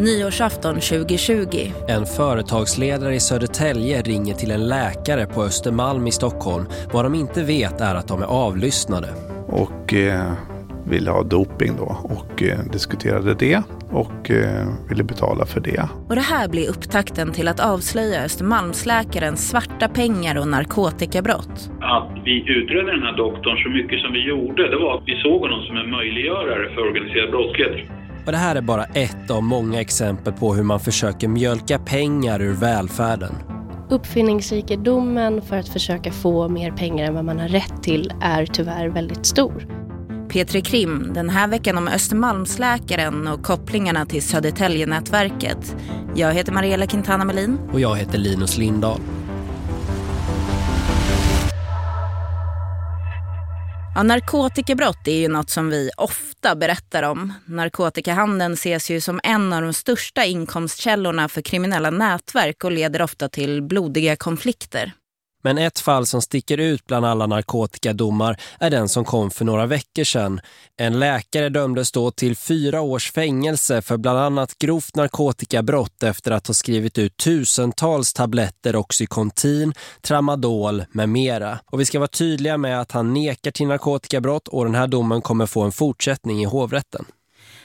Nyårsafton 2020. En företagsledare i Södertälje ringer till en läkare på Östermalm i Stockholm. Vad de inte vet är att de är avlyssnade. Och eh, ville ha doping då och eh, diskuterade det och eh, ville betala för det. Och det här blir upptakten till att avslöja Östermalmsläkarens svarta pengar och narkotikabrott. Att vi utredde den här doktorn så mycket som vi gjorde, det var att vi såg honom som en möjliggörare för organiserad brottslighet. Och det här är bara ett av många exempel på hur man försöker mjölka pengar ur välfärden. Uppfinningsrikedomen för att försöka få mer pengar än vad man har rätt till är tyvärr väldigt stor. Petri Krim, den här veckan om Östermalmsläkaren och kopplingarna till Södertälje-nätverket. Jag heter Mariella Quintana Melin. Och jag heter Linus Lindahl. Ja, narkotikabrott är ju något som vi ofta berättar om. Narkotikahandeln ses ju som en av de största inkomstkällorna för kriminella nätverk och leder ofta till blodiga konflikter. Men ett fall som sticker ut bland alla narkotikadomar är den som kom för några veckor sedan. En läkare dömdes då till fyra års fängelse för bland annat grovt narkotikabrott efter att ha skrivit ut tusentals tabletter Oxycontin, Tramadol med mera. Och vi ska vara tydliga med att han nekar till narkotikabrott och den här domen kommer få en fortsättning i hovrätten.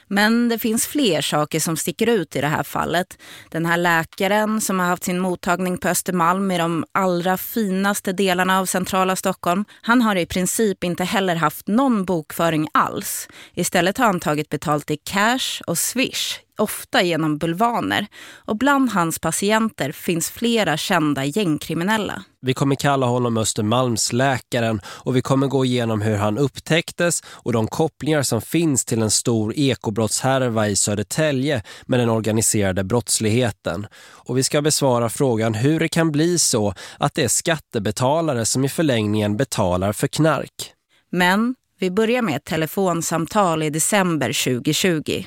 Men det finns fler saker som sticker ut i det här fallet. Den här läkaren som har haft sin mottagning på Östermalm i de allra finaste delarna av centrala Stockholm. Han har i princip inte heller haft någon bokföring alls. Istället har han tagit betalt i cash och swish ofta genom bulvaner. Och bland hans patienter finns flera kända gängkriminella. Vi kommer kalla honom Östermalmsläkaren och vi kommer gå igenom hur han upptäcktes och de kopplingar som finns till en stor ekobrottshärva i Södertälje med den organiserade brottsligheten. Och vi ska besvara frågan hur det kan bli så att det är skattebetalare som i förlängningen betalar för knark. Men vi börjar med ett telefonsamtal i december 2020.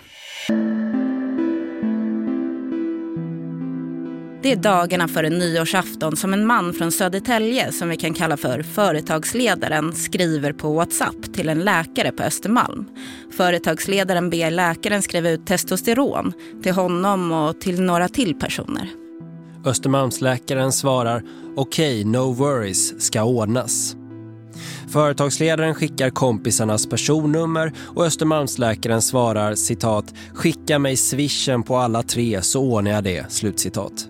Det är dagarna före nyårsafton som en man från Södertälje som vi kan kalla för företagsledaren skriver på WhatsApp till en läkare på Östermalm. Företagsledaren ber läkaren skriva ut testosteron till honom och till några till personer. Östermalmsläkaren svarar okej, okay, no worries, ska ordnas. Företagsledaren skickar kompisarnas personnummer och Östermalmsläkaren svarar citat skicka mig swishen på alla tre så ordnar jag det, slutcitat.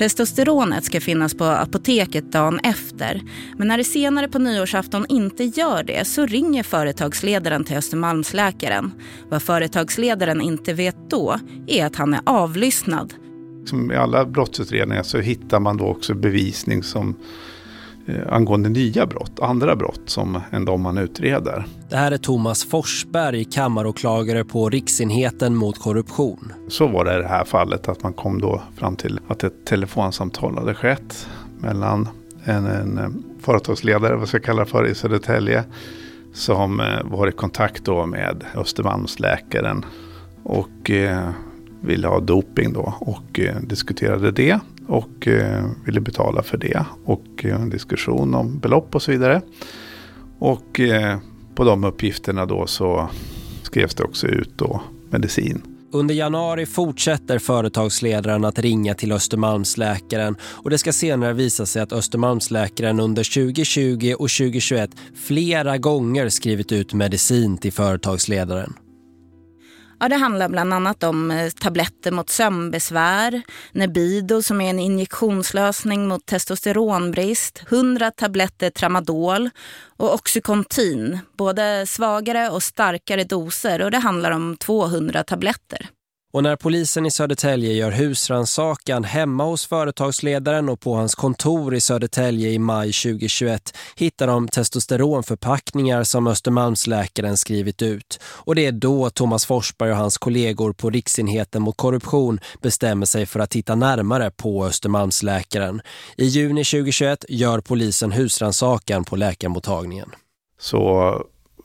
Testosteronet ska finnas på apoteket dagen efter. Men när det senare på nyårsafton inte gör det så ringer företagsledaren till Östermalmsläkaren. Vad företagsledaren inte vet då är att han är avlyssnad. Som i alla brottsutredningar så hittar man då också bevisning som angående nya brott, andra brott som än de man utreder. Det här är Thomas Forsberg, kammaråklagare på Riksenheten mot korruption. Så var det i det här fallet att man kom då fram till att ett telefonsamtal hade skett mellan en, en företagsledare, vad ska jag kalla för, i Södertälje som eh, var i kontakt då med Östermalmsläkaren och eh, ville ha doping då och eh, diskuterade det och eh, ville betala för det. Och eh, en diskussion om belopp och så vidare. Och eh, på de uppgifterna då så skrevs det också ut då medicin. Under januari fortsätter företagsledaren att ringa till Östermalmsläkaren och det ska senare visa sig att Östermalmsläkaren under 2020 och 2021 flera gånger skrivit ut medicin till företagsledaren. Ja, det handlar bland annat om eh, tabletter mot sömnbesvär, Nebido som är en injektionslösning mot testosteronbrist, 100 tabletter tramadol och Oxycontin, både svagare och starkare doser och det handlar om 200 tabletter. Och när polisen i Södertälje gör husransakan hemma hos företagsledaren och på hans kontor i Södertälje i maj 2021 hittar de testosteronförpackningar som Östermalmsläkaren skrivit ut. Och det är då Thomas Forsberg och hans kollegor på Riksenheten mot korruption bestämmer sig för att titta närmare på Östermalmsläkaren. I juni 2021 gör polisen husransakan på läkarmottagningen. Så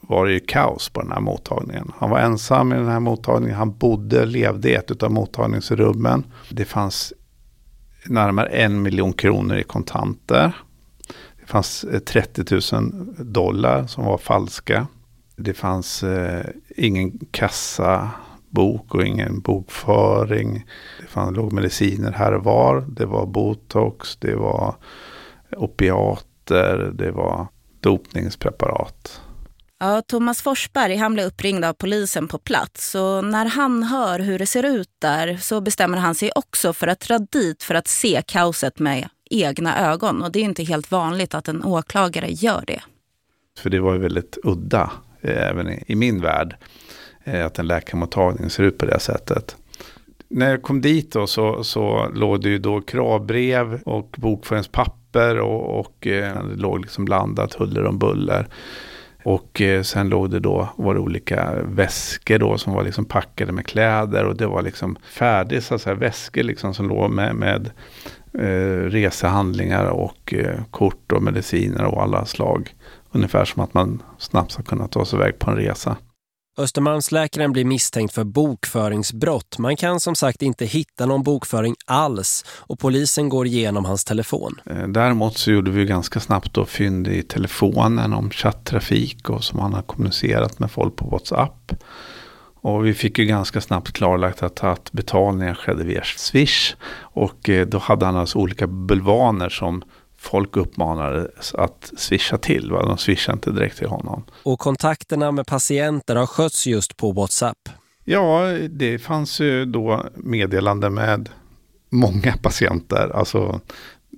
var det ju kaos på den här mottagningen. Han var ensam i den här mottagningen. Han bodde, levde i ett av mottagningsrummen. Det fanns närmare en miljon kronor i kontanter. Det fanns eh, 30 000 dollar som var falska. Det fanns eh, ingen kassabok och ingen bokföring. Det fanns, låg mediciner här och var. Det var botox, det var opiater, det var dopningspreparat. Ja, Thomas Forsberg han blev uppringd av polisen på plats och när han hör hur det ser ut där så bestämmer han sig också för att dra dit för att se kaoset med egna ögon. Och det är inte helt vanligt att en åklagare gör det. För det var ju väldigt udda, eh, även i min värld, eh, att en läkarmottagning ser ut på det sättet. När jag kom dit då så, så låg det ju då kravbrev och bokföringspapper och, och eh, det låg liksom blandat huller om buller. Och eh, sen låg det då, var det olika väskor då som var liksom packade med kläder och det var liksom färdig så att säga, väskor liksom som låg med, med eh, resehandlingar och eh, kort och mediciner och alla slag. Ungefär som att man snabbt ska kunna ta sig iväg på en resa. Östermalmsläkaren blir misstänkt för bokföringsbrott. Man kan som sagt inte hitta någon bokföring alls och polisen går igenom hans telefon. Eh, däremot så gjorde vi ganska snabbt då fynd i telefonen om chatttrafik och som han har kommunicerat med folk på WhatsApp. Och vi fick ju ganska snabbt klarlagt att, att betalningen skedde via Swish. Och eh, då hade han alltså olika bulvaner som folk uppmanades att swisha till. Va? De swishade inte direkt till honom. Och kontakterna med patienter har skötts just på WhatsApp? Ja, det fanns ju då meddelande med många patienter. Alltså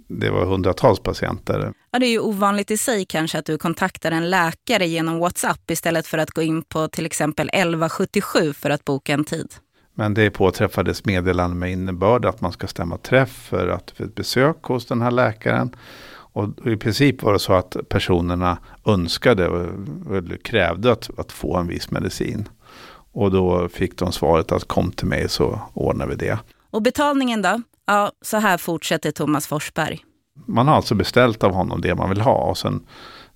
det var hundratals patienter. Ja, det är ju ovanligt i sig kanske att du kontaktar en läkare genom WhatsApp istället för att gå in på till exempel 1177 för att boka en tid. Men det påträffades meddelande med innebörd att man ska stämma träff för, att, för ett besök hos den här läkaren. Och i princip var det så att personerna önskade eller krävde att, att få en viss medicin. Och då fick de svaret att kom till mig så ordnar vi det. Och betalningen då? Ja, så här fortsätter Thomas Forsberg. Man har alltså beställt av honom det man vill ha och sen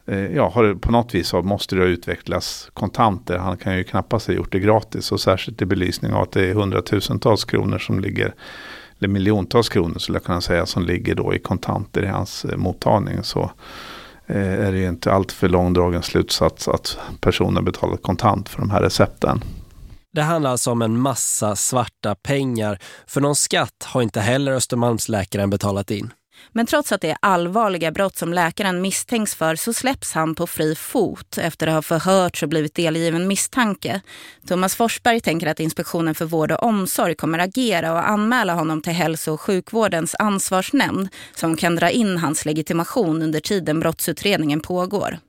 Eh, ja, har på något vis så måste det ha utvecklats kontanter. Han kan ju knappast ha gjort det gratis och särskilt i belysning av att det är hundratusentals kronor som ligger, eller miljontals kronor skulle jag kunna säga, som ligger då i kontanter i hans eh, mottagning. Så eh, är det ju inte alltför långdragen slutsats att personen betalat kontant för de här recepten. Det handlar alltså om en massa svarta pengar. För någon skatt har inte heller Östermalmsläkaren betalat in. Men trots att det är allvarliga brott som läkaren misstänks för så släpps han på fri fot efter att ha förhörts och blivit delgiven misstanke. Thomas Forsberg tänker att Inspektionen för vård och omsorg kommer agera och anmäla honom till hälso- och sjukvårdens ansvarsnämnd som kan dra in hans legitimation under tiden brottsutredningen pågår.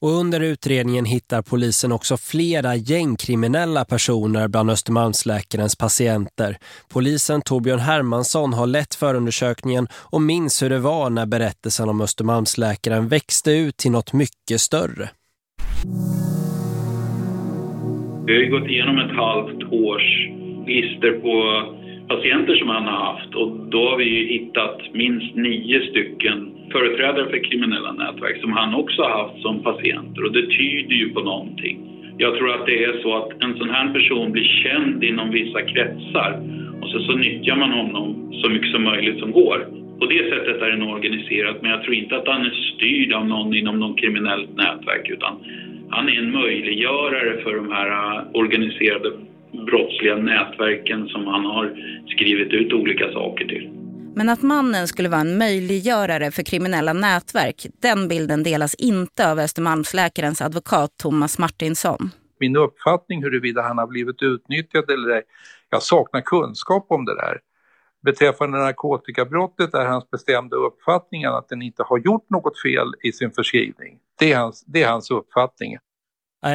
Och under utredningen hittar polisen också flera gängkriminella personer bland Östermalmsläkarens patienter. Polisen Torbjörn Hermansson har lett förundersökningen och minns hur det var när berättelsen om Östermalmsläkaren växte ut till något mycket större. Vi har gått igenom ett halvt års lister på patienter som han har haft. Och då har vi ju hittat minst nio stycken företrädare för kriminella nätverk som han också har haft som patienter. Och det tyder ju på någonting. Jag tror att det är så att en sån här person blir känd inom vissa kretsar. Och så, så nyttjar man honom så mycket som möjligt som går. På det sättet är den organiserad. Men jag tror inte att han är styrd av någon inom någon kriminellt nätverk. Utan han är en möjliggörare för de här äh, organiserade brottsliga nätverken som han har skrivit ut olika saker till. Men att mannen skulle vara en möjliggörare för kriminella nätverk, den bilden delas inte av Östermalmsläkarens advokat Thomas Martinsson. Min uppfattning huruvida han har blivit utnyttjad eller ej, jag saknar kunskap om det där. Beträffande narkotikabrottet är hans bestämda uppfattning att den inte har gjort något fel i sin förskrivning. Det är hans, det är hans uppfattning.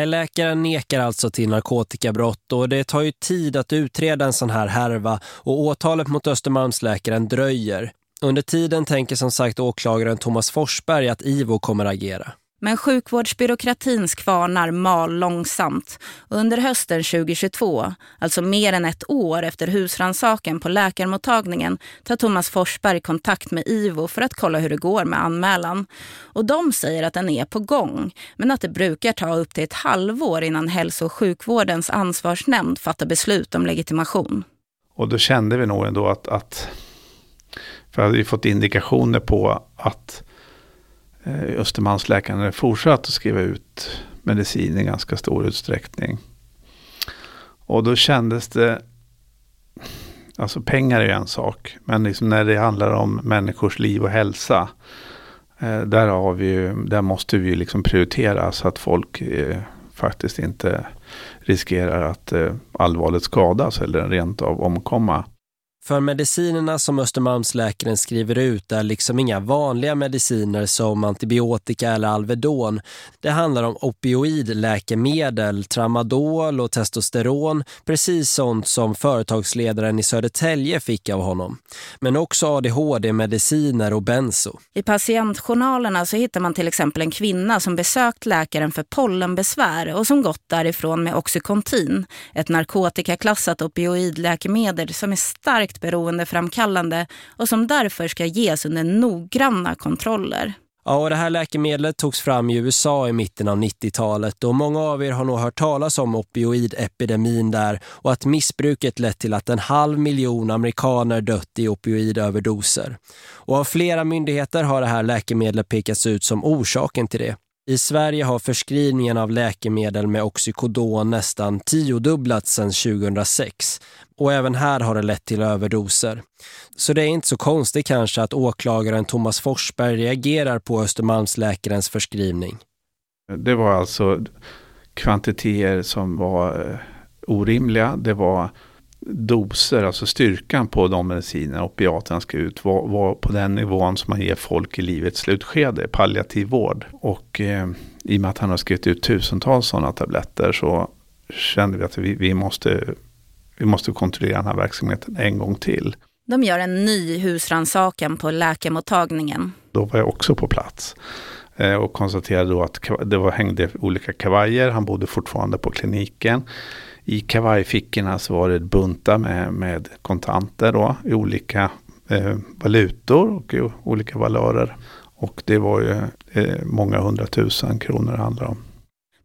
Läkaren nekar alltså till narkotikabrott och det tar ju tid att utreda en sån här härva och åtalet mot Östermalmsläkaren dröjer. Under tiden tänker som sagt åklagaren Thomas Forsberg att Ivo kommer agera. Men sjukvårdsbyråkratins kvarnar mal långsamt. Under hösten 2022, alltså mer än ett år efter husransaken på läkarmottagningen, tar Thomas Forsberg kontakt med IVO för att kolla hur det går med anmälan. Och de säger att den är på gång, men att det brukar ta upp till ett halvår innan hälso- och sjukvårdens ansvarsnämnd fattar beslut om legitimation. Och då kände vi nog ändå att, att för hade vi fått indikationer på att Eh, Östermalmsläkaren fortsatt att skriva ut medicin i ganska stor utsträckning. Och då kändes det, alltså pengar är ju en sak, men liksom när det handlar om människors liv och hälsa, eh, där, har vi ju, där måste vi liksom prioritera så att folk eh, faktiskt inte riskerar att allvarligt skadas eller rent av omkomma. För medicinerna som Östermalmsläkaren skriver ut är liksom inga vanliga mediciner som antibiotika eller Alvedon. Det handlar om opioidläkemedel, tramadol och testosteron, precis sånt som företagsledaren i Södertälje fick av honom. Men också ADHD-mediciner och benzo. I patientjournalerna så hittar man till exempel en kvinna som besökt läkaren för pollenbesvär och som gått därifrån med Oxycontin, ett narkotikaklassat opioidläkemedel som är starkt starkt beroendeframkallande och som därför ska ges under noggranna kontroller. Ja, och det här läkemedlet togs fram i USA i mitten av 90-talet och många av er har nog hört talas om opioidepidemin där och att missbruket lett till att en halv miljon amerikaner dött i opioidöverdoser. Och av flera myndigheter har det här läkemedlet pekats ut som orsaken till det. I Sverige har förskrivningen av läkemedel med oxycodon nästan tiodubblats sedan 2006 och även här har det lett till överdoser. Så det är inte så konstigt kanske att åklagaren Thomas Forsberg reagerar på Östermalmsläkarens förskrivning. Det var alltså kvantiteter som var eh, orimliga. Det var doser, alltså styrkan på de mediciner opiaterna ska ut var, var, på den nivån som man ger folk i livets slutskede, palliativ vård. Och eh, i och med att han har skrivit ut tusentals sådana tabletter så kände vi att vi, vi, måste, vi måste kontrollera den här verksamheten en gång till. De gör en ny husransakan på läkarmottagningen. Då var jag också på plats eh, och konstaterade då att det var, hängde olika kavajer. Han bodde fortfarande på kliniken i kavajfickorna så var det buntar med, med kontanter då, i olika eh, valutor och i olika valörer. Och det var ju eh, många hundratusen kronor det handlade om.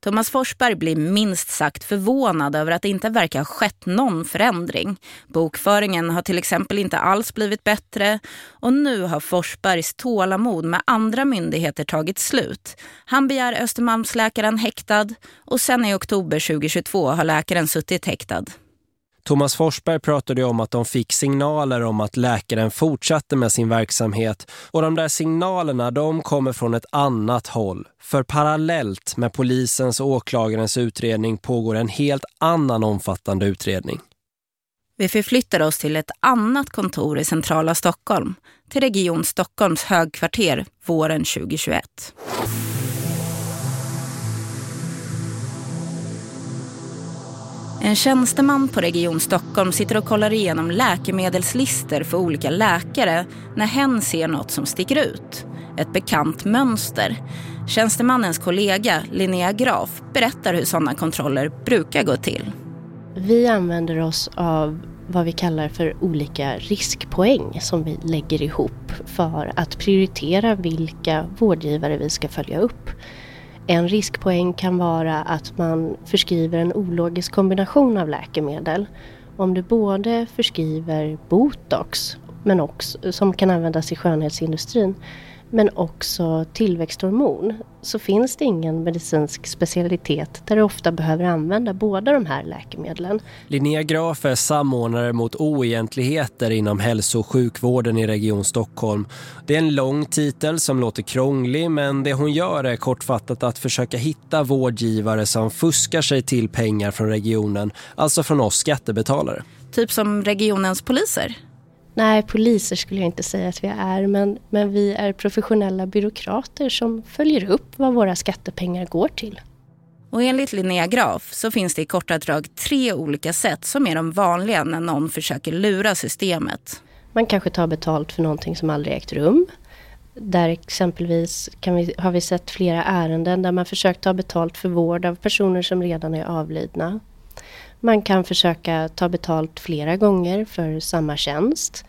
Thomas Forsberg blir minst sagt förvånad över att det inte verkar ha skett någon förändring. Bokföringen har till exempel inte alls blivit bättre och nu har Forsbergs tålamod med andra myndigheter tagit slut. Han begär Östermalmsläkaren häktad och sen i oktober 2022 har läkaren suttit häktad. Thomas Forsberg pratade om att de fick signaler om att läkaren fortsatte med sin verksamhet och de där signalerna de kommer från ett annat håll. För parallellt med polisens och åklagarens utredning pågår en helt annan omfattande utredning. Vi förflyttar oss till ett annat kontor i centrala Stockholm, till Region Stockholms högkvarter våren 2021. En tjänsteman på Region Stockholm sitter och kollar igenom läkemedelslister för olika läkare när hen ser något som sticker ut. Ett bekant mönster. Tjänstemannens kollega Linnea Graf berättar hur sådana kontroller brukar gå till. Vi använder oss av vad vi kallar för olika riskpoäng som vi lägger ihop för att prioritera vilka vårdgivare vi ska följa upp. En riskpoäng kan vara att man förskriver en ologisk kombination av läkemedel. Om du både förskriver botox men också, som kan användas i skönhetsindustrin men också tillväxthormon så finns det ingen medicinsk specialitet där du ofta behöver använda båda de här läkemedlen. Linnea Graf är samordnare mot oegentligheter inom hälso- och sjukvården i Region Stockholm. Det är en lång titel som låter krånglig men det hon gör är kortfattat att försöka hitta vårdgivare som fuskar sig till pengar från regionen, alltså från oss skattebetalare. Typ som regionens poliser? Nej, poliser skulle jag inte säga att vi är, men, men vi är professionella byråkrater som följer upp vad våra skattepengar går till. Och enligt Linnea Graf så finns det i korta drag tre olika sätt som är de vanliga när någon försöker lura systemet. Man kanske tar betalt för någonting som aldrig ägt rum. Där exempelvis vi, har vi sett flera ärenden där man försökt ta betalt för vård av personer som redan är avlidna. Man kan försöka ta betalt flera gånger för samma tjänst.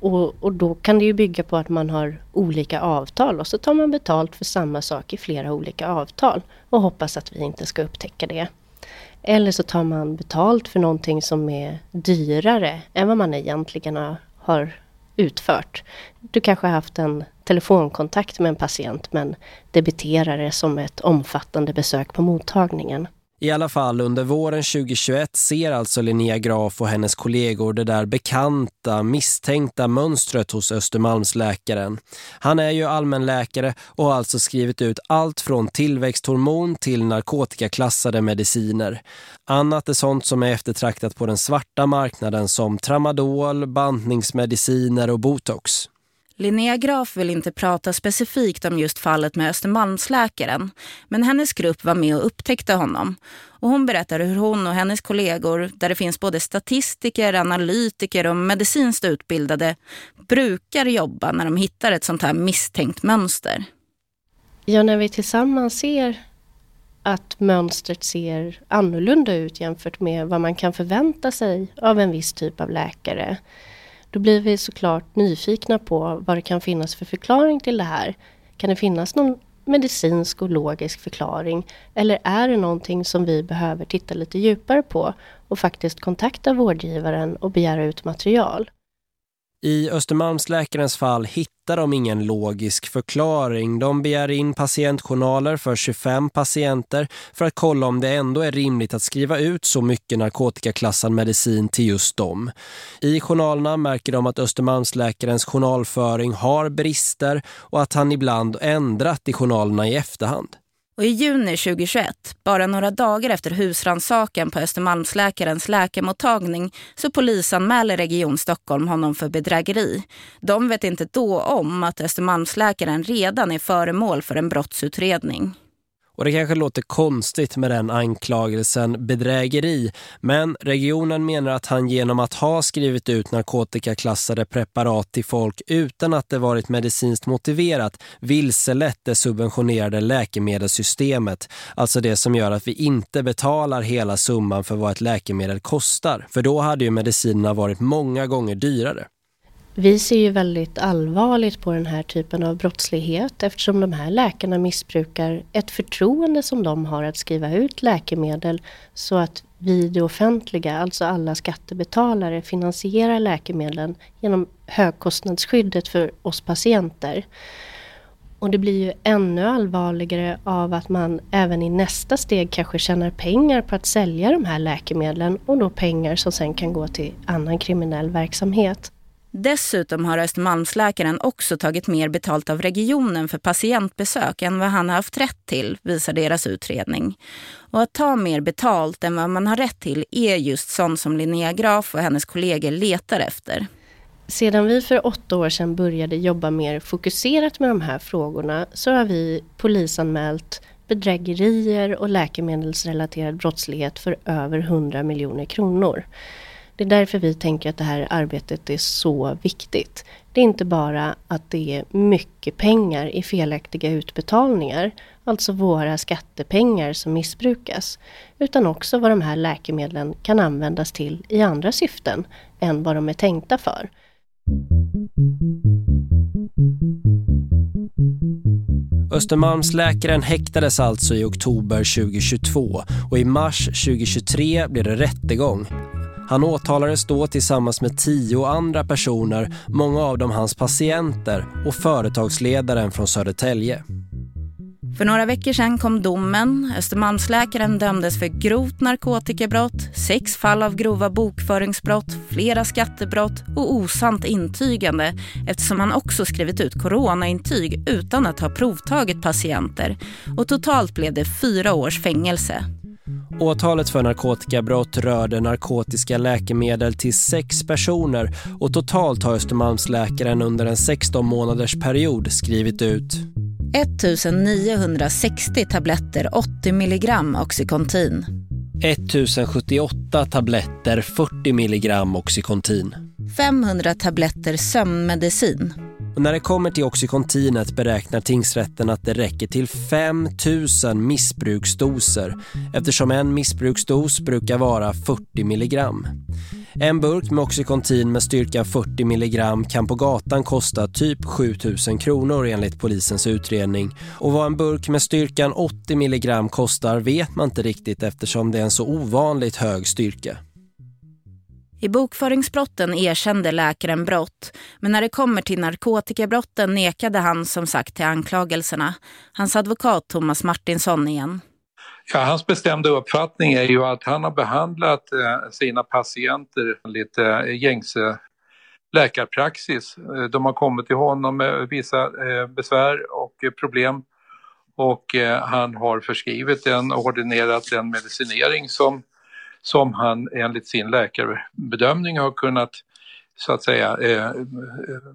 Och, och, då kan det ju bygga på att man har olika avtal och så tar man betalt för samma sak i flera olika avtal och hoppas att vi inte ska upptäcka det. Eller så tar man betalt för någonting som är dyrare än vad man egentligen har utfört. Du kanske har haft en telefonkontakt med en patient men debiterar det som ett omfattande besök på mottagningen. I alla fall under våren 2021 ser alltså Linnea Graf och hennes kollegor det där bekanta, misstänkta mönstret hos Östermalmsläkaren. Han är ju allmänläkare och har alltså skrivit ut allt från tillväxthormon till narkotikaklassade mediciner. Annat är sånt som är eftertraktat på den svarta marknaden som tramadol, bantningsmediciner och botox. Linnea Graf vill inte prata specifikt om just fallet med Östermalmsläkaren, men hennes grupp var med och upptäckte honom. Och hon berättar hur hon och hennes kollegor, där det finns både statistiker, analytiker och medicinskt utbildade, brukar jobba när de hittar ett sånt här misstänkt mönster. Ja, när vi tillsammans ser att mönstret ser annorlunda ut jämfört med vad man kan förvänta sig av en viss typ av läkare då blir vi såklart nyfikna på vad det kan finnas för förklaring till det här. Kan det finnas någon medicinsk och logisk förklaring? Eller är det någonting som vi behöver titta lite djupare på och faktiskt kontakta vårdgivaren och begära ut material? I Östermalmsläkarens fall hittar de ingen logisk förklaring. De begär in patientjournaler för 25 patienter för att kolla om det ändå är rimligt att skriva ut så mycket narkotikaklassad medicin till just dem. I journalerna märker de att Östermalmsläkarens journalföring har brister och att han ibland ändrat i journalerna i efterhand. Och i juni 2021, bara några dagar efter husransaken på Östermalmsläkarens läkarmottagning, så polisanmäler Region Stockholm honom för bedrägeri. De vet inte då om att Östermalmsläkaren redan är föremål för en brottsutredning. Och det kanske låter konstigt med den anklagelsen bedrägeri, men regionen menar att han genom att ha skrivit ut narkotikaklassade preparat till folk utan att det varit medicinskt motiverat vilselett det subventionerade läkemedelssystemet, alltså det som gör att vi inte betalar hela summan för vad ett läkemedel kostar, för då hade ju medicinerna varit många gånger dyrare. Vi ser ju väldigt allvarligt på den här typen av brottslighet eftersom de här läkarna missbrukar ett förtroende som de har att skriva ut läkemedel så att vi det offentliga, alltså alla skattebetalare, finansierar läkemedlen genom högkostnadsskyddet för oss patienter. Och det blir ju ännu allvarligare av att man även i nästa steg kanske tjänar pengar på att sälja de här läkemedlen och då pengar som sen kan gå till annan kriminell verksamhet. Dessutom har Östermalmsläkaren också tagit mer betalt av regionen för patientbesök än vad han har haft rätt till, visar deras utredning. Och att ta mer betalt än vad man har rätt till är just sånt som Linnea Graf och hennes kollegor letar efter. Sedan vi för åtta år sedan började jobba mer fokuserat med de här frågorna så har vi polisanmält bedrägerier och läkemedelsrelaterad brottslighet för över 100 miljoner kronor. Det är därför vi tänker att det här arbetet är så viktigt. Det är inte bara att det är mycket pengar i felaktiga utbetalningar, alltså våra skattepengar som missbrukas, utan också vad de här läkemedlen kan användas till i andra syften än vad de är tänkta för. Östermalmsläkaren häktades alltså i oktober 2022 och i mars 2023 blev det rättegång. Han åtalades då tillsammans med tio andra personer, många av dem hans patienter och företagsledaren från Södertälje. För några veckor sedan kom domen. Östermalmsläkaren dömdes för grovt narkotikabrott, sex fall av grova bokföringsbrott, flera skattebrott och osant intygande eftersom han också skrivit ut coronaintyg utan att ha provtagit patienter. Och totalt blev det fyra års fängelse. Åtalet för narkotikabrott rörde narkotiska läkemedel till sex personer och totalt har Östermalmsläkaren under en 16 månaders period skrivit ut 1960 tabletter 80 milligram Oxycontin. 1078 tabletter 40 milligram Oxycontin. 500 tabletter sömnmedicin. Och när det kommer till Oxycontinet beräknar tingsrätten att det räcker till 5000 missbruksdoser eftersom en missbruksdos brukar vara 40 milligram. En burk med Oxycontin med styrka 40 milligram kan på gatan kosta typ 7000 kronor enligt polisens utredning. Och vad en burk med styrkan 80 milligram kostar vet man inte riktigt eftersom det är en så ovanligt hög styrka. I bokföringsbrotten erkände läkaren brott, men när det kommer till narkotikabrotten nekade han som sagt till anklagelserna. Hans advokat Thomas Martinsson igen. Ja, hans bestämda uppfattning är ju att han har behandlat eh, sina patienter lite eh, gängse läkarpraxis. Eh, de har kommit till honom med vissa besvär och problem och han har förskrivit en och ordinerat den medicinering som, som han enligt sin läkarbedömning har kunnat så att säga eh, eh,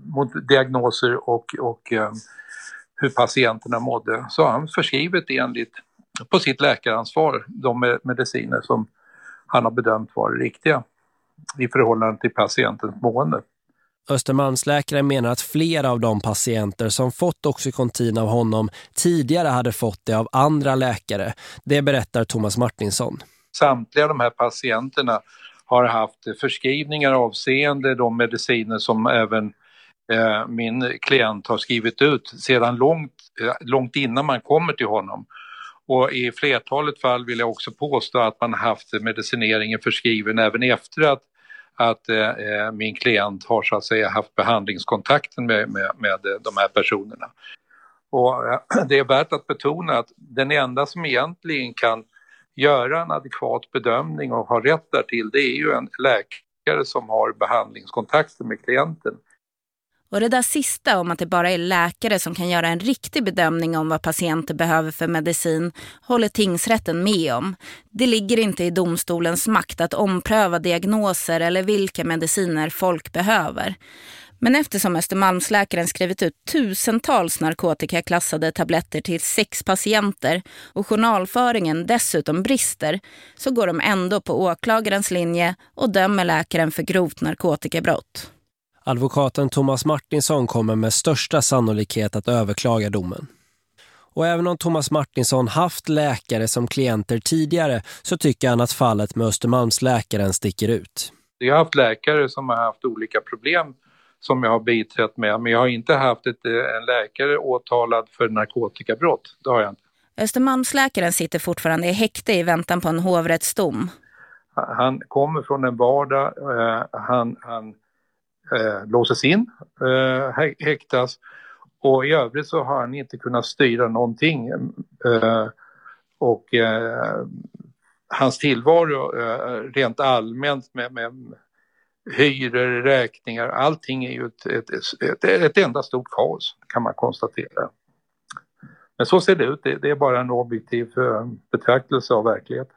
mot diagnoser och, och eh, hur patienterna mådde så har han förskrivit enligt på sitt läkaransvar de mediciner som han har bedömt vara riktiga i förhållande till patientens mående. Östermalmsläkaren menar att flera av de patienter som fått Oxycontin av honom tidigare hade fått det av andra läkare. Det berättar Thomas Martinsson. Samtliga de här patienterna har haft förskrivningar avseende de mediciner som även eh, min klient har skrivit ut sedan långt, eh, långt innan man kommer till honom. Och i flertalet fall vill jag också påstå att man haft medicineringen förskriven även efter att att eh, eh, min klient har så att säga haft behandlingskontakten med, med, med de här personerna. Och eh, det är värt att betona att den enda som egentligen kan göra en adekvat bedömning och ha rätt därtill det är ju en läkare som har behandlingskontakter med klienten. Och det där sista om att det bara är läkare som kan göra en riktig bedömning om vad patienter behöver för medicin håller tingsrätten med om. Det ligger inte i domstolens makt att ompröva diagnoser eller vilka mediciner folk behöver. Men eftersom Östermalmsläkaren skrivit ut tusentals narkotikaklassade tabletter till sex patienter och journalföringen dessutom brister så går de ändå på åklagarens linje och dömer läkaren för grovt narkotikabrott. Advokaten Thomas Martinsson kommer med största sannolikhet att överklaga domen. Och även om Thomas Martinsson haft läkare som klienter tidigare så tycker han att fallet med Östermalmsläkaren sticker ut. Jag har haft läkare som har haft olika problem som jag har biträtt med men jag har inte haft ett, eh, en läkare åtalad för narkotikabrott. Det har jag inte. Östermalmsläkaren sitter fortfarande i häkte i väntan på en hovrättsdom. Han kommer från en vardag, eh, han, han eh, låses in, eh, häktas och i övrigt så har han inte kunnat styra någonting. Eh, och eh, hans tillvaro eh, rent allmänt med, med hyror, räkningar, allting är ju ett, ett, ett, ett, enda stort kaos kan man konstatera. Men så ser det ut, det, det är bara en objektiv eh, betraktelse av verkligheten.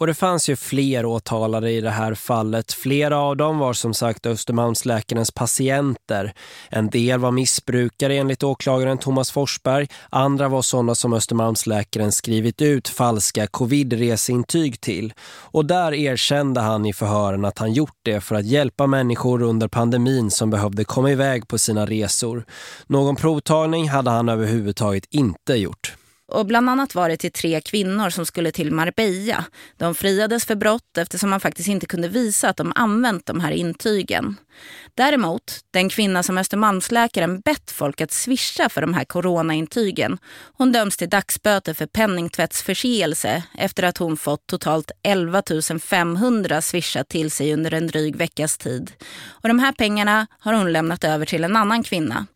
Och det fanns ju fler åtalade i det här fallet. Flera av dem var som sagt Östermalmsläkarens patienter. En del var missbrukare enligt åklagaren Thomas Forsberg. Andra var sådana som Östermalmsläkaren skrivit ut falska covid-reseintyg till. Och där erkände han i förhören att han gjort det för att hjälpa människor under pandemin som behövde komma iväg på sina resor. Någon provtagning hade han överhuvudtaget inte gjort. Och bland annat var det till tre kvinnor som skulle till Marbella. De friades för brott eftersom man faktiskt inte kunde visa att de använt de här intygen. Däremot, den kvinna som Östermalmsläkaren bett folk att swisha för de här coronaintygen, hon döms till dagsböter för penningtvättsförseelse efter att hon fått totalt 11 500 swishat till sig under en dryg veckas tid. Och de här pengarna har hon lämnat över till en annan kvinna.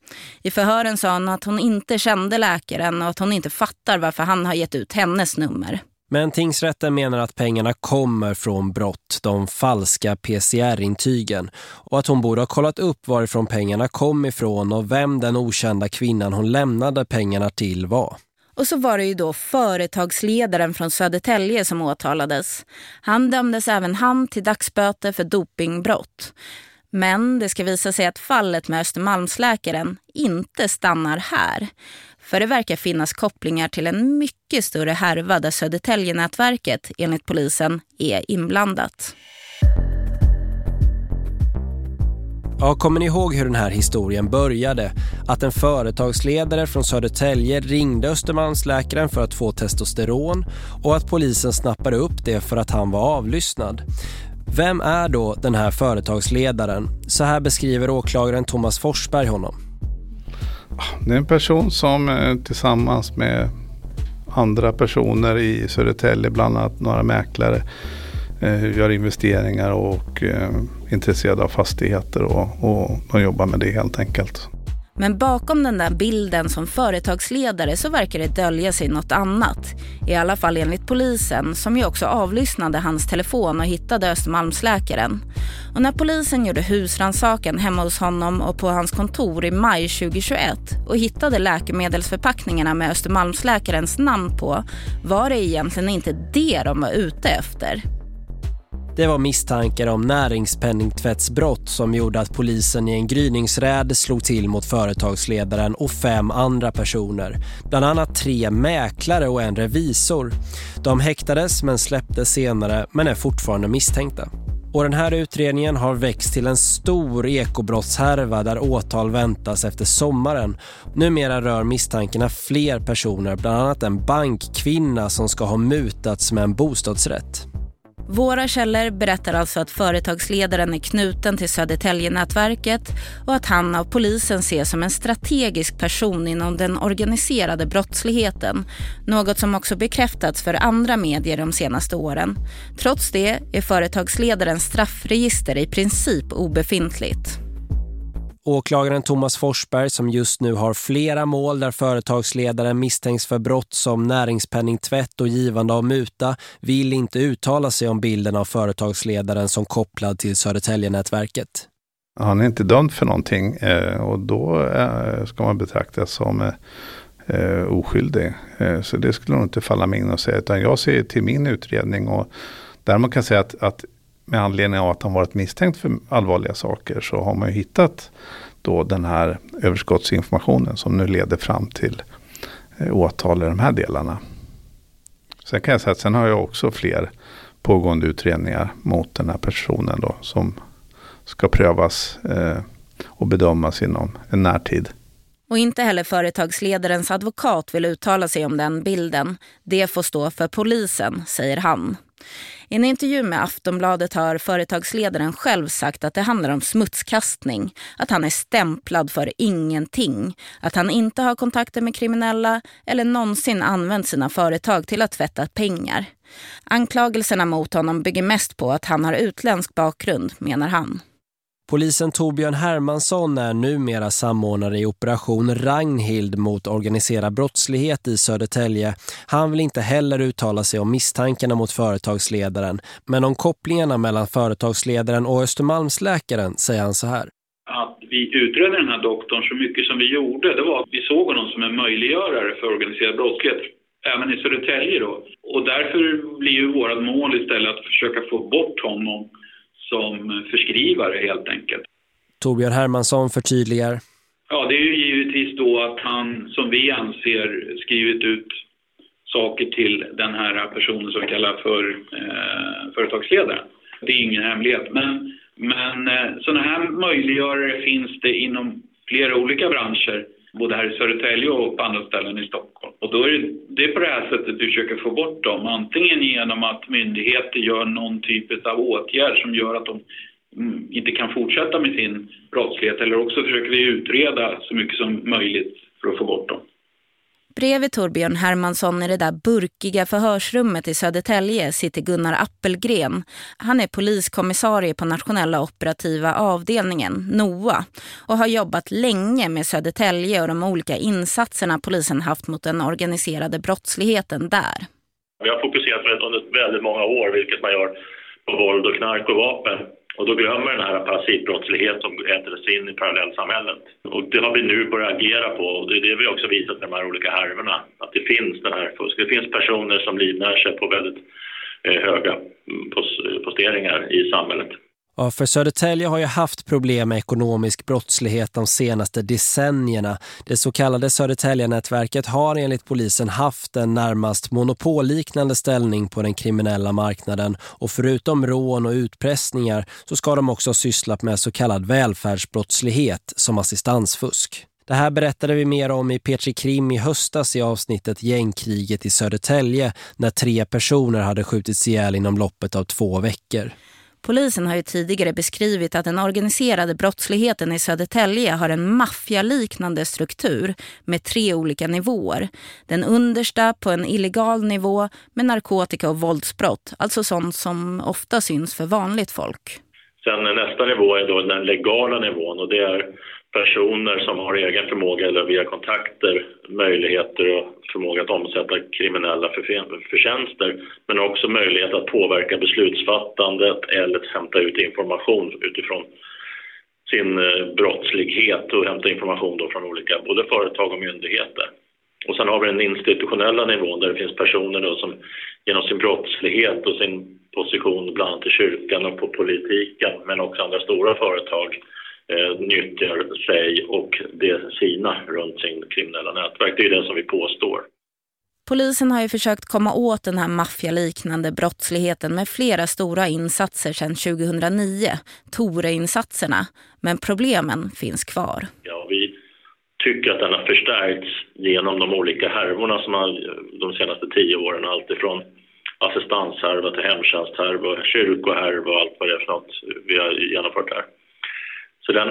I förhören sa hon att hon inte kände läkaren och att hon inte fattar varför han har gett ut hennes nummer. Men tingsrätten menar att pengarna kommer från brott, de falska PCR-intygen och att hon borde ha kollat upp varifrån pengarna kom ifrån och vem den okända kvinnan hon lämnade pengarna till var. Och så var det ju då företagsledaren från Södertälje som åtalades. Han dömdes även han till dagsböter för dopingbrott. Men det ska visa sig att fallet med Östermalmsläkaren inte stannar här. För det verkar finnas kopplingar till en mycket större härva där Södertälje-nätverket enligt polisen är inblandat. Ja, kommer ni ihåg hur den här historien började? Att en företagsledare från Södertälje ringde Östermalmsläkaren för att få testosteron och att polisen snappade upp det för att han var avlyssnad. Vem är då den här företagsledaren? Så här beskriver åklagaren Thomas Forsberg honom. Det är en person som eh, tillsammans med andra personer i Södertälje, bland annat några mäklare, eh, gör investeringar och är intresserade av fastigheter och, och de jobbar med det helt enkelt. Men bakom den där bilden som företagsledare så verkar det dölja sig något annat. I alla fall enligt polisen som ju också avlyssnade hans telefon och hittade Östermalmsläkaren. Och när polisen gjorde husransaken hemma hos honom och på hans kontor i maj 2021 och hittade läkemedelsförpackningarna med Östermalmsläkarens namn på var det egentligen inte det de var ute efter. Det var misstankar om näringspenningtvättsbrott som gjorde att polisen i en gryningsräd slog till mot företagsledaren och fem andra personer. Bland annat tre mäklare och en revisor. De häktades men släpptes senare men är fortfarande misstänkta. Och den här utredningen har växt till en stor ekobrottshärva där åtal väntas efter sommaren. Numera rör misstankarna fler personer, bland annat en bankkvinna som ska ha mutats med en bostadsrätt. Våra källor berättar alltså att företagsledaren är knuten till Södertälje-nätverket och att han av polisen ses som en strategisk person inom den organiserade brottsligheten. Något som också bekräftats för andra medier de senaste åren. Trots det är företagsledarens straffregister i princip obefintligt. Åklagaren Thomas Forsberg som just nu har flera mål där företagsledaren misstänks för brott som näringspenningtvätt och givande av muta vill inte uttala sig om bilden av företagsledaren som kopplad till Södertälje-nätverket. Han är inte dömd för någonting eh, och då eh, ska man betraktas som eh, oskyldig. Så det skulle nog inte falla mig in att säga utan jag ser till min utredning och där man kan säga att, att med anledning av att han varit misstänkt för allvarliga saker så har man ju hittat då den här överskottsinformationen som nu leder fram till eh, åtal i de här delarna. Sen kan jag säga att sen har jag också fler pågående utredningar mot den här personen då som ska prövas eh, och bedömas inom en närtid. Och inte heller företagsledarens advokat vill uttala sig om den bilden. Det får stå för polisen, säger han. I en intervju med Aftonbladet har företagsledaren själv sagt att det handlar om smutskastning. Att han är stämplad för ingenting. Att han inte har kontakter med kriminella eller någonsin använt sina företag till att tvätta pengar. Anklagelserna mot honom bygger mest på att han har utländsk bakgrund, menar han. Polisen Torbjörn Hermansson är numera samordnare i operation Ragnhild mot organiserad brottslighet i Södertälje. Han vill inte heller uttala sig om misstankarna mot företagsledaren. Men om kopplingarna mellan företagsledaren och Östermalmsläkaren säger han så här. Att vi utredde den här doktorn så mycket som vi gjorde, det var att vi såg honom som en möjliggörare för organiserad brottslighet även i Södertälje då. Och därför blir ju vårt mål istället att försöka få bort honom som förskrivare helt enkelt. Torbjörn Hermansson förtydligar. Ja, det är ju givetvis då att han, som vi anser, skrivit ut saker till den här personen som vi kallar för eh, företagsledaren. Det är ingen hemlighet. Men, men eh, sådana här möjliggörare finns det inom flera olika branscher både här i Södertälje och på andra ställen i Stockholm. Och då är det, det är på det här sättet vi försöker få bort dem. Antingen genom att myndigheter gör någon typ av åtgärd som gör att de mm, inte kan fortsätta med sin brottslighet eller också försöker vi utreda så mycket som möjligt för att få bort dem. Bredvid Torbjörn Hermansson i det där burkiga förhörsrummet i Södertälje sitter Gunnar Appelgren. Han är poliskommissarie på nationella operativa avdelningen, NOA, och har jobbat länge med Södertälje och de olika insatserna polisen haft mot den organiserade brottsligheten där. Vi har fokuserat under väldigt många år, vilket man gör på våld och knark och vapen. Och då glömmer den här parasitbrottslighet som äter sig in i parallellsamhället. Och det har vi nu börjat agera på och det är det vi också visat med de här olika härvorna. Att det finns den här fusk. Det finns personer som livnär sig på väldigt eh, höga mm, eh, posteringar i samhället. Ja, för Södertälje har ju haft problem med ekonomisk brottslighet de senaste decennierna. Det så kallade Södertälje-nätverket har enligt polisen haft en närmast monopolliknande ställning på den kriminella marknaden och förutom rån och utpressningar så ska de också syssla med så kallad välfärdsbrottslighet som assistansfusk. Det här berättade vi mer om i Petri Krim i höstas i avsnittet Gängkriget i Södertälje när tre personer hade skjutits ihjäl inom loppet av två veckor. Polisen har ju tidigare beskrivit att den organiserade brottsligheten i Södertälje har en maffialiknande struktur med tre olika nivåer. Den understa på en illegal nivå med narkotika och våldsbrott, alltså sånt som ofta syns för vanligt folk. Sen nästa nivå är då den legala nivån och det är personer som har egen förmåga eller via kontakter möjligheter och förmåga att omsätta kriminella förtjänster men också möjlighet att påverka beslutsfattandet eller att hämta ut information utifrån sin eh, brottslighet och hämta information då från olika både företag och myndigheter. Och sen har vi den institutionella nivån där det finns personer då som genom sin brottslighet och sin position bland annat i kyrkan och på politiken men också andra stora företag eh, nyttjar sig och det sina runt sin kriminella nätverk. Det är det som vi påstår. Polisen har ju försökt komma åt den här maffialiknande brottsligheten med flera stora insatser sedan 2009, Tore-insatserna. Men problemen finns kvar. Ja, vi tycker att den har förstärkts genom de olika härvorna som har de senaste tio åren. Alltifrån assistanshärva till hemtjänsthärva, kyrkohärva och allt vad det är för något vi har genomfört här. Så den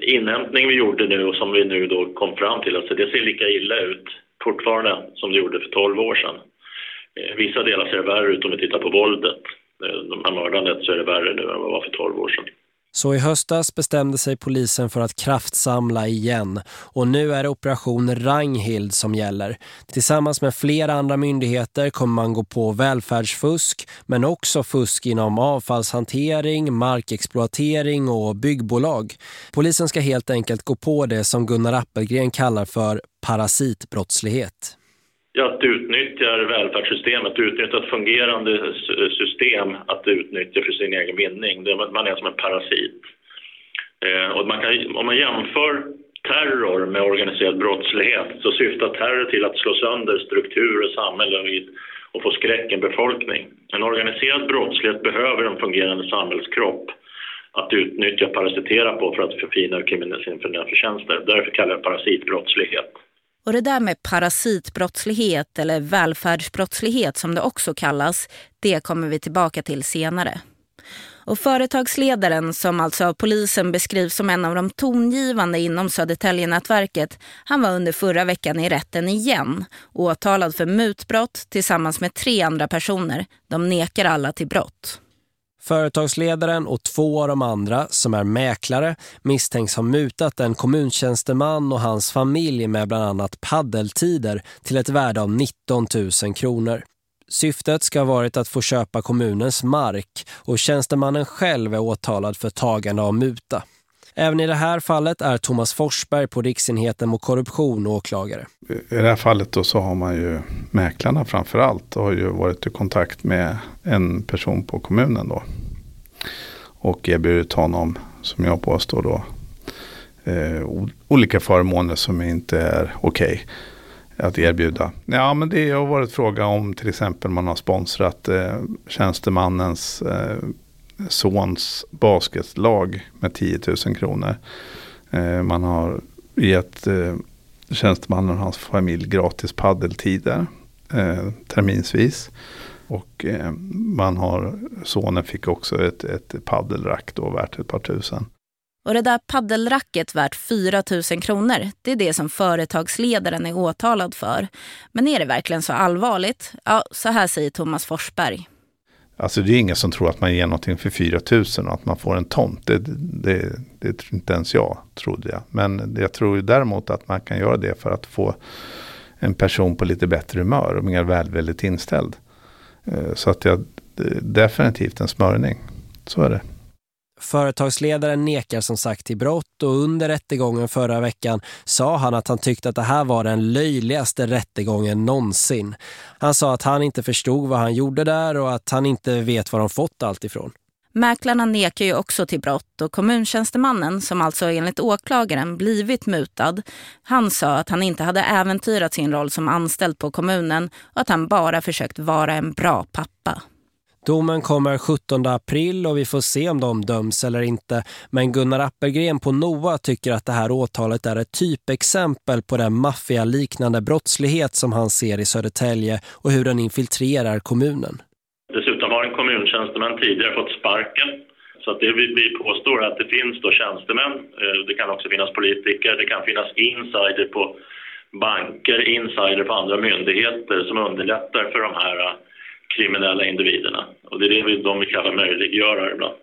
inhämtning vi gjorde nu och som vi nu då kom fram till, alltså det ser lika illa ut fortfarande som det gjorde för 12 år sedan. Eh, vissa delar ser det värre ut om vi tittar på våldet. Eh, de här mördandet så är det värre nu än vad det var för 12 år sedan. Så i höstas bestämde sig polisen för att kraftsamla igen och nu är det operation Ranghild som gäller. Tillsammans med flera andra myndigheter kommer man gå på välfärdsfusk men också fusk inom avfallshantering, markexploatering och byggbolag. Polisen ska helt enkelt gå på det som Gunnar Appelgren kallar för parasitbrottslighet. Ja, att utnyttja välfärdssystemet, utnyttja ett fungerande system att utnyttja för sin egen vinning. Man är som en parasit. Eh, och man kan, om man jämför terror med organiserad brottslighet så syftar terror till att slå sönder strukturer, samhällen och få skräck en befolkning. En organiserad brottslighet behöver en fungerande samhällskropp att utnyttja och parasitera på för att förfina sina förtjänster. Därför kallar jag det parasitbrottslighet. Och det där med parasitbrottslighet eller välfärdsbrottslighet som det också kallas, det kommer vi tillbaka till senare. Och företagsledaren som alltså av polisen beskrivs som en av de tongivande inom Södertälje-nätverket, han var under förra veckan i rätten igen, åtalad för mutbrott tillsammans med tre andra personer. De nekar alla till brott. Företagsledaren och två av de andra, som är mäklare, misstänks ha mutat en kommuntjänsteman och hans familj med bland annat paddeltider till ett värde av 19 000 kronor. Syftet ska ha varit att få köpa kommunens mark och tjänstemannen själv är åtalad för tagande av muta. Även i det här fallet är Thomas Forsberg på Riksenheten mot korruption och åklagare. I det här fallet då så har man ju mäklarna framför allt, har ju varit i kontakt med en person på kommunen då. Och erbjudit honom, som jag påstår då, eh, olika förmåner som inte är okej okay att erbjuda. Ja men det har varit fråga om till exempel man har sponsrat eh, tjänstemannens eh, sons basketlag med 10 000 kronor. Eh, man har gett eh, tjänstemannen och hans familj gratis paddeltider eh, terminsvis. Och eh, man har, sonen fick också ett, ett paddelrack då värt ett par tusen. Och det där paddelracket värt 4 000 kronor, det är det som företagsledaren är åtalad för. Men är det verkligen så allvarligt? Ja, så här säger Thomas Forsberg. Alltså det är ingen som tror att man ger någonting för 4 000 och att man får en tomt. Det, det, det tror inte ens jag, trodde jag. Men jag tror ju däremot att man kan göra det för att få en person på lite bättre humör och mer välvilligt inställd. Eh, så att jag, definitivt en smörjning, Så är det. Företagsledaren nekar som sagt till brott och under rättegången förra veckan sa han att han tyckte att det här var den löjligaste rättegången någonsin. Han sa att han inte förstod vad han gjorde där och att han inte vet var de fått allt ifrån. Mäklarna nekar ju också till brott och kommuntjänstemannen som alltså enligt åklagaren blivit mutad, han sa att han inte hade äventyrat sin roll som anställd på kommunen och att han bara försökt vara en bra pappa. Domen kommer 17 april och vi får se om de döms eller inte. Men Gunnar Appelgren på NOA tycker att det här åtalet är ett typexempel på den maffialiknande brottslighet som han ser i Södertälje och hur den infiltrerar kommunen. Dessutom har en kommuntjänsteman tidigare fått sparken. Så att det vi påstår att det finns då tjänstemän, eh, det kan också finnas politiker, det kan finnas insider på banker, insider på andra myndigheter som underlättar för de här eh, kriminella individerna. Och det är det vi, de vi kallar möjliggörare ibland.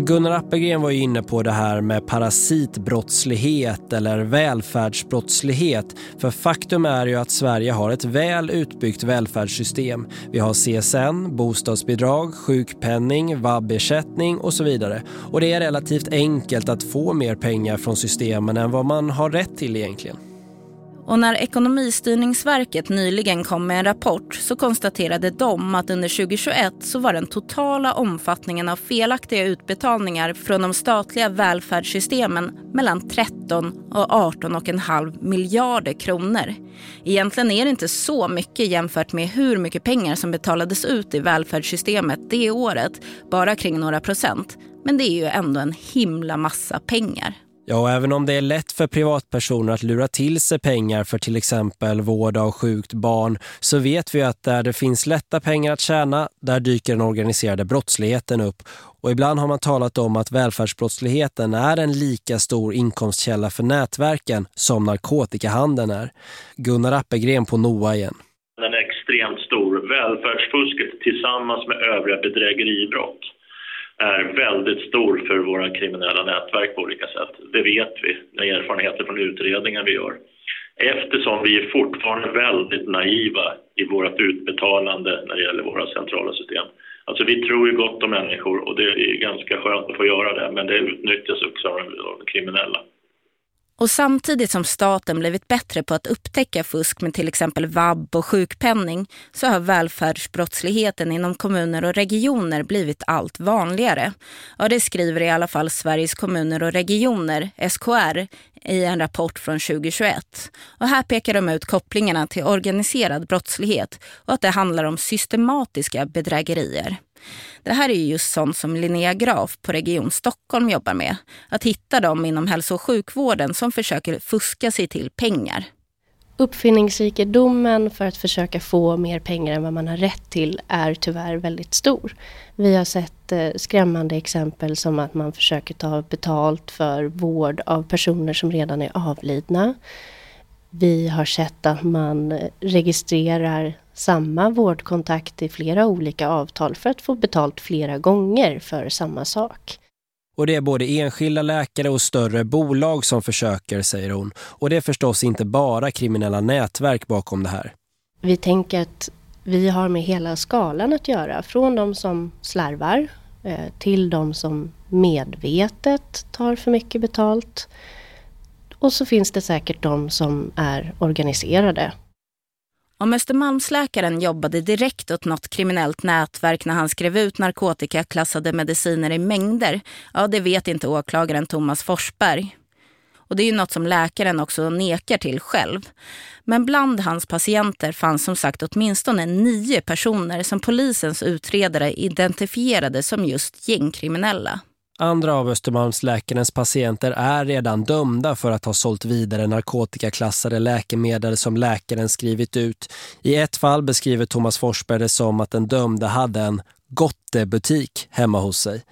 Gunnar Appelgren var ju inne på det här med parasitbrottslighet eller välfärdsbrottslighet. För faktum är ju att Sverige har ett väl utbyggt välfärdssystem. Vi har CSN, bostadsbidrag, sjukpenning, vabbersättning och så vidare. Och det är relativt enkelt att få mer pengar från systemen än vad man har rätt till egentligen. Och när Ekonomistyrningsverket nyligen kom med en rapport så konstaterade de att under 2021 så var den totala omfattningen av felaktiga utbetalningar från de statliga välfärdssystemen mellan 13 och 18,5 miljarder kronor. Egentligen är det inte så mycket jämfört med hur mycket pengar som betalades ut i välfärdssystemet det året, bara kring några procent. Men det är ju ändå en himla massa pengar. Ja, och även om det är lätt för privatpersoner att lura till sig pengar för till exempel vård av sjukt barn så vet vi att där det finns lätta pengar att tjäna, där dyker den organiserade brottsligheten upp. Och ibland har man talat om att välfärdsbrottsligheten är en lika stor inkomstkälla för nätverken som narkotikahandeln är. Gunnar Appegren på NOA igen. Den är extremt stor. Välfärdsfusket tillsammans med övriga bedrägeribrott är väldigt stor för våra kriminella nätverk på olika sätt. Det vet vi med erfarenheter från utredningar vi gör. Eftersom vi är fortfarande väldigt naiva i vårt utbetalande när det gäller våra centrala system. Alltså vi tror ju gott om människor och det är ganska skönt att få göra det men det utnyttjas också av de kriminella. Och samtidigt som staten blivit bättre på att upptäcka fusk med till exempel vab och sjukpenning så har välfärdsbrottsligheten inom kommuner och regioner blivit allt vanligare. Ja, det skriver i alla fall Sveriges kommuner och regioner, SKR, i en rapport från 2021. Och här pekar de ut kopplingarna till organiserad brottslighet och att det handlar om systematiska bedrägerier. Det här är ju just sånt som Linnea Graf på Region Stockholm jobbar med. Att hitta dem inom hälso- och sjukvården som försöker fuska sig till pengar. Uppfinningsrikedomen för att försöka få mer pengar än vad man har rätt till är tyvärr väldigt stor. Vi har sett eh, skrämmande exempel som att man försöker ta betalt för vård av personer som redan är avlidna. Vi har sett att man eh, registrerar samma vårdkontakt i flera olika avtal för att få betalt flera gånger för samma sak. Och det är både enskilda läkare och större bolag som försöker, säger hon. Och det är förstås inte bara kriminella nätverk bakom det här. Vi tänker att vi har med hela skalan att göra. Från de som slarvar eh, till de som medvetet tar för mycket betalt. Och så finns det säkert de som är organiserade om Östermalmsläkaren jobbade direkt åt något kriminellt nätverk när han skrev ut narkotikaklassade mediciner i mängder, ja det vet inte åklagaren Thomas Forsberg. Och det är ju något som läkaren också nekar till själv. Men bland hans patienter fanns som sagt åtminstone nio personer som polisens utredare identifierade som just gängkriminella. Andra av Östermalmsläkarens patienter är redan dömda för att ha sålt vidare narkotikaklassade läkemedel som läkaren skrivit ut. I ett fall beskriver Thomas Forsberg det som att den dömde hade en gottebutik hemma hos sig.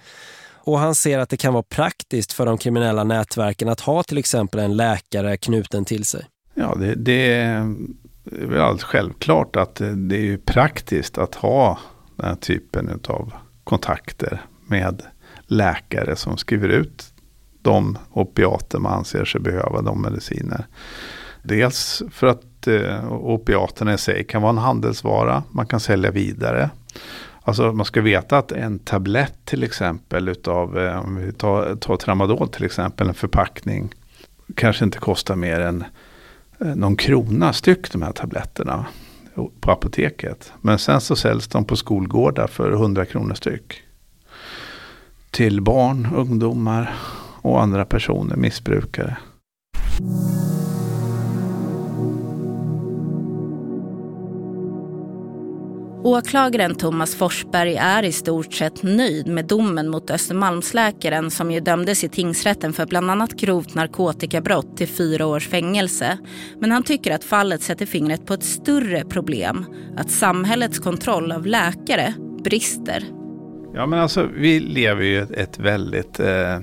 Och han ser att det kan vara praktiskt för de kriminella nätverken att ha till exempel en läkare knuten till sig. Ja, det, det är väl alldeles självklart att det är praktiskt att ha den här typen av kontakter med läkare som skriver ut de opiater man anser sig behöva, de mediciner. Dels för att eh, opiaterna i sig kan vara en handelsvara, man kan sälja vidare. Alltså man ska veta att en tablett till exempel utav, eh, om vi tar, tar tramadol till exempel, en förpackning, kanske inte kostar mer än eh, någon krona styck de här tabletterna på apoteket. Men sen så säljs de på skolgårdar för 100 kronor styck till barn, ungdomar och andra personer, missbrukare. Åklagaren Thomas Forsberg är i stort sett nöjd med domen mot Östermalmsläkaren som ju dömdes i tingsrätten för bland annat grovt narkotikabrott till fyra års fängelse. Men han tycker att fallet sätter fingret på ett större problem. Att samhällets kontroll av läkare brister. Ja men alltså vi lever ju i ett, ett väldigt eh,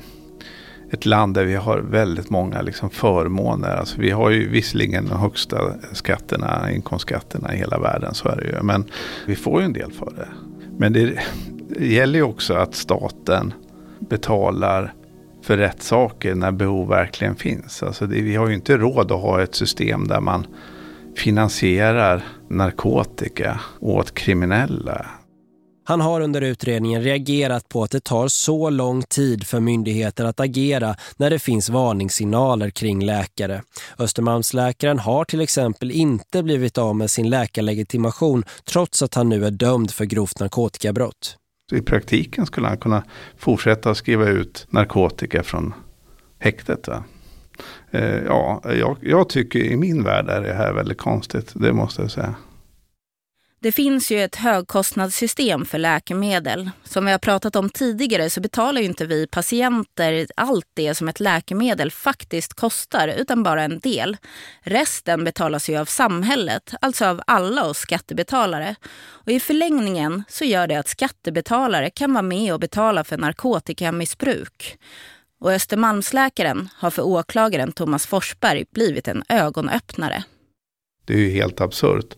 ett land där vi har väldigt många liksom förmåner. Alltså vi har ju visserligen de högsta skatterna, inkomstskatterna i hela världen, så är det ju. Men vi får ju en del för det. Men det, det gäller ju också att staten betalar för rätt saker när behov verkligen finns. Alltså det, vi har ju inte råd att ha ett system där man finansierar narkotika åt kriminella. Han har under utredningen reagerat på att det tar så lång tid för myndigheter att agera när det finns varningssignaler kring läkare. Östermalmsläkaren har till exempel inte blivit av med sin läkarlegitimation trots att han nu är dömd för grovt narkotikabrott. I praktiken skulle han kunna fortsätta skriva ut narkotika från häktet. Va? Eh, ja, jag, jag tycker i min värld är det här väldigt konstigt, det måste jag säga. Det finns ju ett högkostnadssystem för läkemedel. Som vi har pratat om tidigare så betalar ju inte vi patienter allt det som ett läkemedel faktiskt kostar utan bara en del. Resten betalas ju av samhället, alltså av alla oss skattebetalare. Och i förlängningen så gör det att skattebetalare kan vara med och betala för narkotikamissbruk. Och Östermalmsläkaren har för åklagaren Thomas Forsberg blivit en ögonöppnare. Det är ju helt absurt.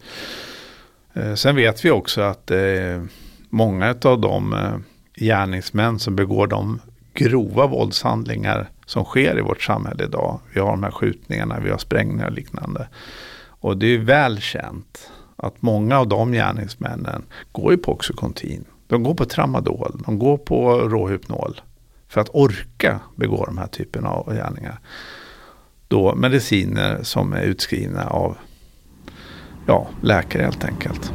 Eh, sen vet vi också att eh, många av de eh, gärningsmän som begår de grova våldshandlingar som sker i vårt samhälle idag. Vi har de här skjutningarna, vi har sprängningar och liknande. Och det är väl känt att många av de gärningsmännen går ju på Oxycontin. De går på Tramadol, de går på Råhypnol. För att orka begå de här typen av gärningar. Då mediciner som är utskrivna av ja, läkare helt enkelt.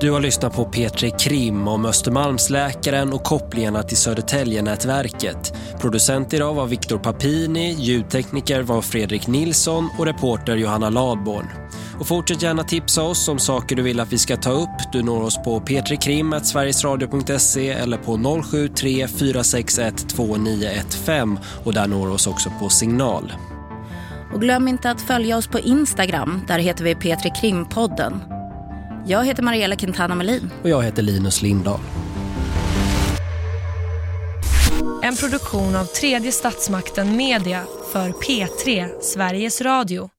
Du har lyssnat på Petri Krim om Östermalmsläkaren och kopplingarna till Södertälje-nätverket. Producent idag var Viktor Papini, ljudtekniker var Fredrik Nilsson och reporter Johanna Ladborn. Och fortsätt gärna tipsa oss om saker du vill att vi ska ta upp. Du når oss på petrikrim.sverigesradio.se eller på 073 461 2915 och där når oss också på signal. Och glöm inte att följa oss på Instagram. Där heter vi Petri Krimpodden. Jag heter Mariella Quintana Melin. Och jag heter Linus Lindahl. En produktion av tredje statsmakten Media för P3 Sveriges Radio.